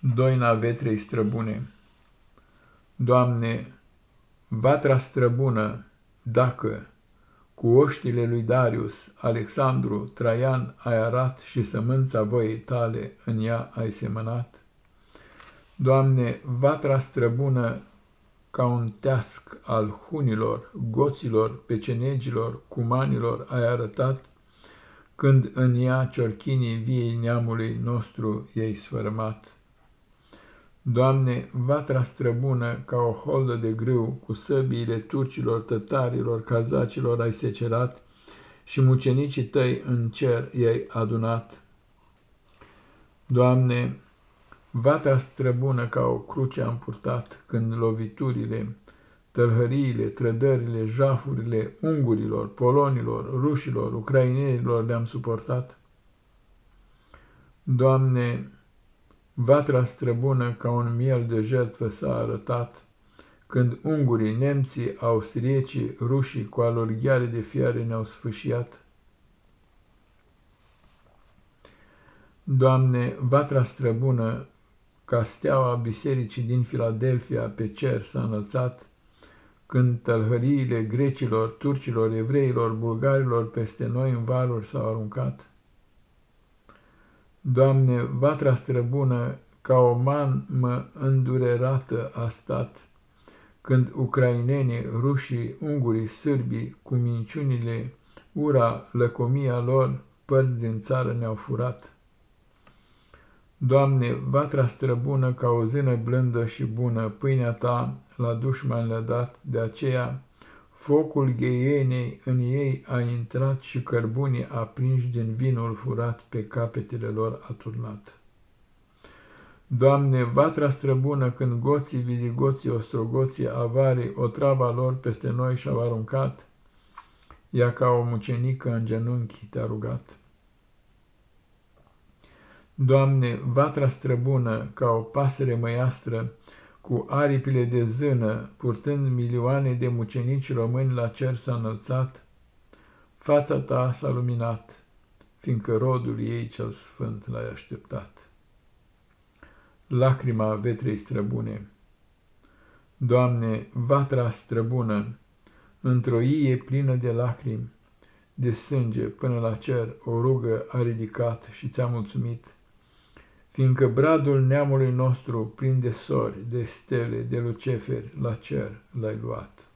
Doina vetrei străbune Doamne, vatra străbună, dacă cu oștile lui Darius, Alexandru, Traian ai arat și sămânța voiei tale în ea ai semănat, Doamne, vatra străbună ca un teasc al hunilor, goților, pecenegilor, cumanilor ai arătat, când în ea ciorchinii viei neamului nostru ei sfărmat. Doamne, vatra străbună ca o holdă de grâu, cu săbiile turcilor, tătarilor, cazacilor ai secerat și mucenicii tăi în cer i-ai adunat. Doamne, vatra străbună ca o cruce am purtat, când loviturile, tălhăriile, trădările, jafurile ungurilor, polonilor, rușilor, ucrainenilor le-am suportat. Doamne, vatra străbună ca un miel de jertfă s-a arătat, când ungurii, nemții, austriecii, rușii cu alorghiare de fiare ne-au sfâșiat. Doamne, vatra străbună, ca steaua bisericii din Filadelfia pe cer s-a înălțat, când tălhăriile grecilor, turcilor, evreilor, bulgarilor peste noi în valuri s-au aruncat. Doamne, vatra străbună ca o manmă îndurerată a stat, când ucrainenii, rușii, ungurii, sârbii, cu minciunile, ura, lăcomia lor, părți din țară ne-au furat. Doamne, vatra străbună ca o zână blândă și bună, pâinea Ta la dușman le-a dat, de aceea focul gheienei în ei a intrat și cărbunii aprinși din vinul furat pe capetele lor a turnat. Doamne, vatra străbună când goții, vizigoții, ostrogoții, avarii, o trava lor peste noi și-au aruncat, ea ca o mucenică în genunchi te-a rugat. Doamne, vatra străbună, ca o pasăre măiastră, cu aripile de zână, purtând milioane de mucenici români la cer s-a înălțat, fața ta s-a luminat, fiindcă rodul ei cel sfânt l-ai așteptat. Lacrima vetrei străbune Doamne, vatra străbună, într-o ie plină de lacrimi, de sânge până la cer, o rugă a ridicat și ți-a mulțumit, fiindcă bradul neamului nostru, plin de sori, de stele, de luceferi, la cer l-ai luat.